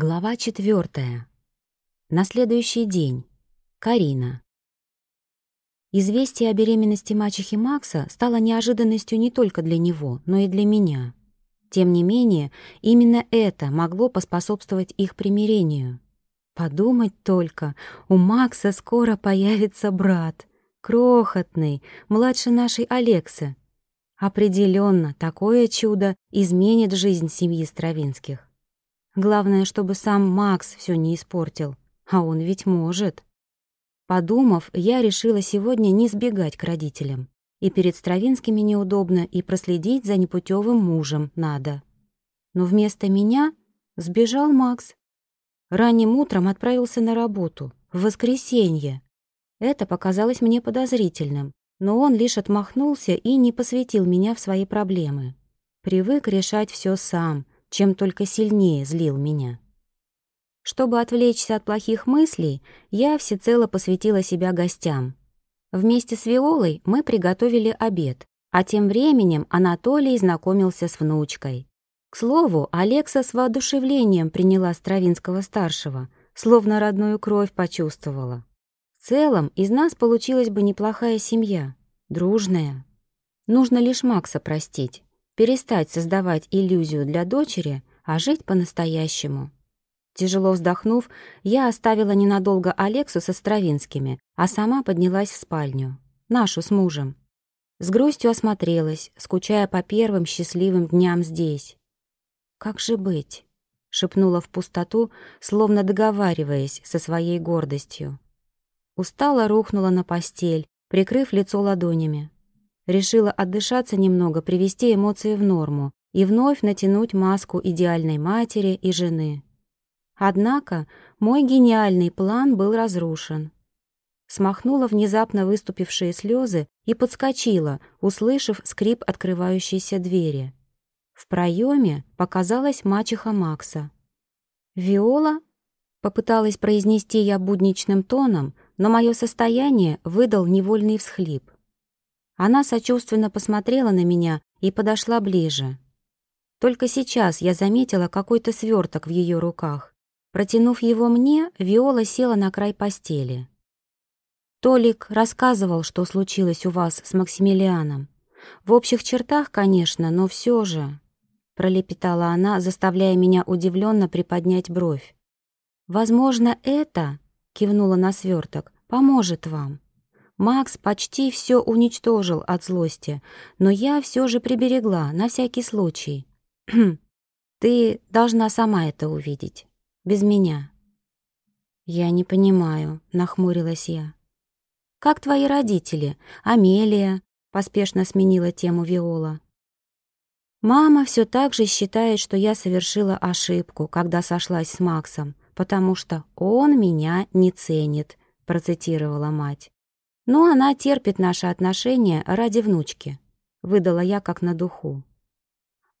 Глава четвертая. На следующий день. Карина. Известие о беременности мачехи Макса стало неожиданностью не только для него, но и для меня. Тем не менее, именно это могло поспособствовать их примирению. Подумать только, у Макса скоро появится брат, крохотный, младше нашей Алексы. Определенно, такое чудо изменит жизнь семьи Стравинских. Главное, чтобы сам Макс все не испортил, а он ведь может. Подумав, я решила сегодня не сбегать к родителям. И перед Стравинскими неудобно, и проследить за непутевым мужем надо. Но вместо меня сбежал Макс. Ранним утром отправился на работу, в воскресенье. Это показалось мне подозрительным, но он лишь отмахнулся и не посвятил меня в свои проблемы. Привык решать все сам — чем только сильнее злил меня. Чтобы отвлечься от плохих мыслей, я всецело посвятила себя гостям. Вместе с Виолой мы приготовили обед, а тем временем Анатолий знакомился с внучкой. К слову, Алекса с воодушевлением приняла Стравинского-старшего, словно родную кровь почувствовала. В целом, из нас получилась бы неплохая семья, дружная. Нужно лишь Макса простить перестать создавать иллюзию для дочери, а жить по-настоящему. Тяжело вздохнув, я оставила ненадолго Алексу со Стравинскими, а сама поднялась в спальню, нашу с мужем. С грустью осмотрелась, скучая по первым счастливым дням здесь. «Как же быть?» — шепнула в пустоту, словно договариваясь со своей гордостью. Устала рухнула на постель, прикрыв лицо ладонями. Решила отдышаться немного, привести эмоции в норму и вновь натянуть маску идеальной матери и жены. Однако мой гениальный план был разрушен. Смахнула внезапно выступившие слезы и подскочила, услышав скрип открывающейся двери. В проеме показалась мачеха Макса. «Виола?» — попыталась произнести я будничным тоном, но мое состояние выдал невольный всхлип. Она сочувственно посмотрела на меня и подошла ближе. Только сейчас я заметила какой-то сверток в ее руках. Протянув его мне, Виола села на край постели. «Толик рассказывал, что случилось у вас с Максимилианом. В общих чертах, конечно, но все же...» пролепетала она, заставляя меня удивленно приподнять бровь. «Возможно, это, — кивнула на сверток, — поможет вам. Макс почти все уничтожил от злости, но я все же приберегла, на всякий случай. Ты должна сама это увидеть. Без меня. Я не понимаю, нахмурилась я. Как твои родители? Амелия? Поспешно сменила тему Виола. Мама все так же считает, что я совершила ошибку, когда сошлась с Максом, потому что он меня не ценит, процитировала мать. Но она терпит наши отношения ради внучки», — выдала я как на духу.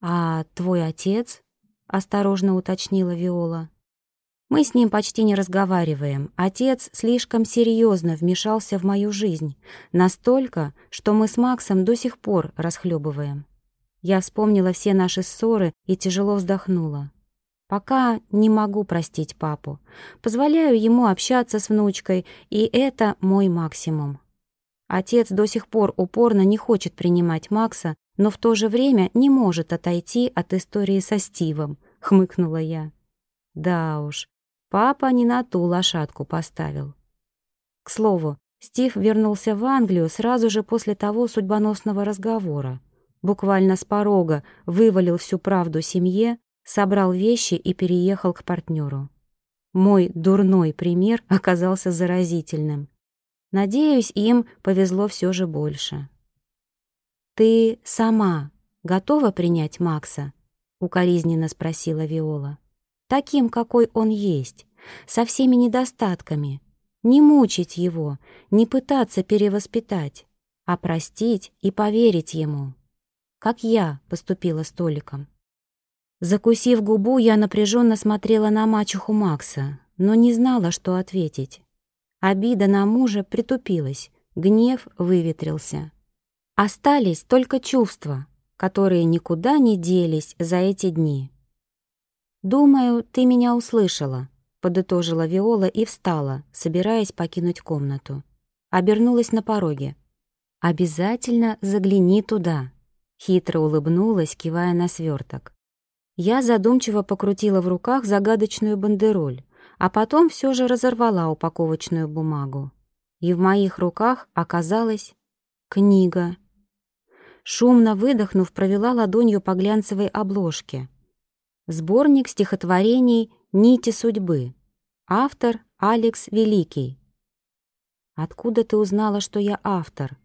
«А твой отец?» — осторожно уточнила Виола. «Мы с ним почти не разговариваем. Отец слишком серьезно вмешался в мою жизнь, настолько, что мы с Максом до сих пор расхлебываем. Я вспомнила все наши ссоры и тяжело вздохнула. Пока не могу простить папу. Позволяю ему общаться с внучкой, и это мой максимум. Отец до сих пор упорно не хочет принимать Макса, но в то же время не может отойти от истории со Стивом, хмыкнула я. Да уж, папа не на ту лошадку поставил. К слову, Стив вернулся в Англию сразу же после того судьбоносного разговора. Буквально с порога вывалил всю правду семье, собрал вещи и переехал к партнеру. Мой дурной пример оказался заразительным. Надеюсь, им повезло все же больше. «Ты сама готова принять Макса?» — укоризненно спросила Виола. «Таким, какой он есть, со всеми недостатками. Не мучить его, не пытаться перевоспитать, а простить и поверить ему. Как я поступила с Толиком». Закусив губу, я напряженно смотрела на мачеху Макса, но не знала, что ответить. Обида на мужа притупилась, гнев выветрился. Остались только чувства, которые никуда не делись за эти дни. «Думаю, ты меня услышала», — подытожила Виола и встала, собираясь покинуть комнату. Обернулась на пороге. «Обязательно загляни туда», — хитро улыбнулась, кивая на сверток. Я задумчиво покрутила в руках загадочную бандероль, а потом все же разорвала упаковочную бумагу. И в моих руках оказалась книга. Шумно выдохнув, провела ладонью по глянцевой обложке. Сборник стихотворений «Нити судьбы». Автор Алекс Великий. «Откуда ты узнала, что я автор?»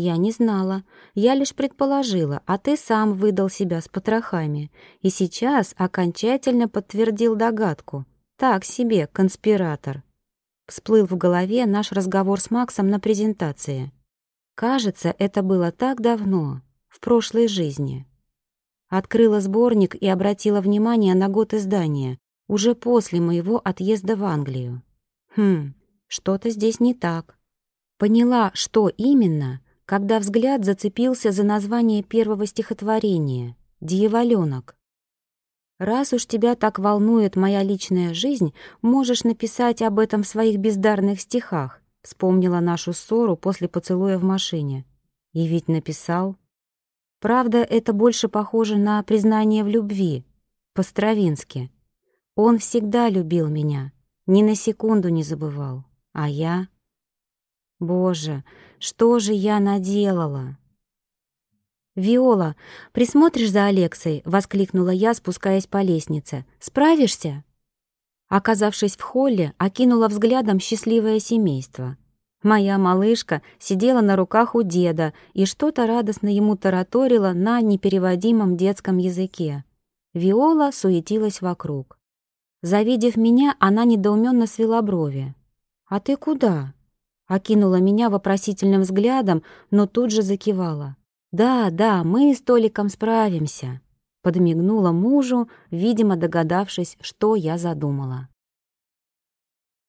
«Я не знала. Я лишь предположила, а ты сам выдал себя с потрохами. И сейчас окончательно подтвердил догадку. Так себе, конспиратор». Всплыл в голове наш разговор с Максом на презентации. Кажется, это было так давно, в прошлой жизни. Открыла сборник и обратила внимание на год издания, уже после моего отъезда в Англию. Хм, что-то здесь не так. Поняла, что именно, когда взгляд зацепился за название первого стихотворения «Дьяволёнок». «Раз уж тебя так волнует моя личная жизнь, можешь написать об этом в своих бездарных стихах», вспомнила нашу ссору после поцелуя в машине. И ведь написал. Правда, это больше похоже на признание в любви, по-стравински. Он всегда любил меня, ни на секунду не забывал, а я... Боже, что же я наделала? «Виола, присмотришь за Алексой?» — воскликнула я, спускаясь по лестнице. «Справишься?» Оказавшись в холле, окинула взглядом счастливое семейство. Моя малышка сидела на руках у деда и что-то радостно ему тараторила на непереводимом детском языке. Виола суетилась вокруг. Завидев меня, она недоуменно свела брови. «А ты куда?» Окинула меня вопросительным взглядом, но тут же закивала. «Да, да, мы с Толиком справимся», — подмигнула мужу, видимо, догадавшись, что я задумала.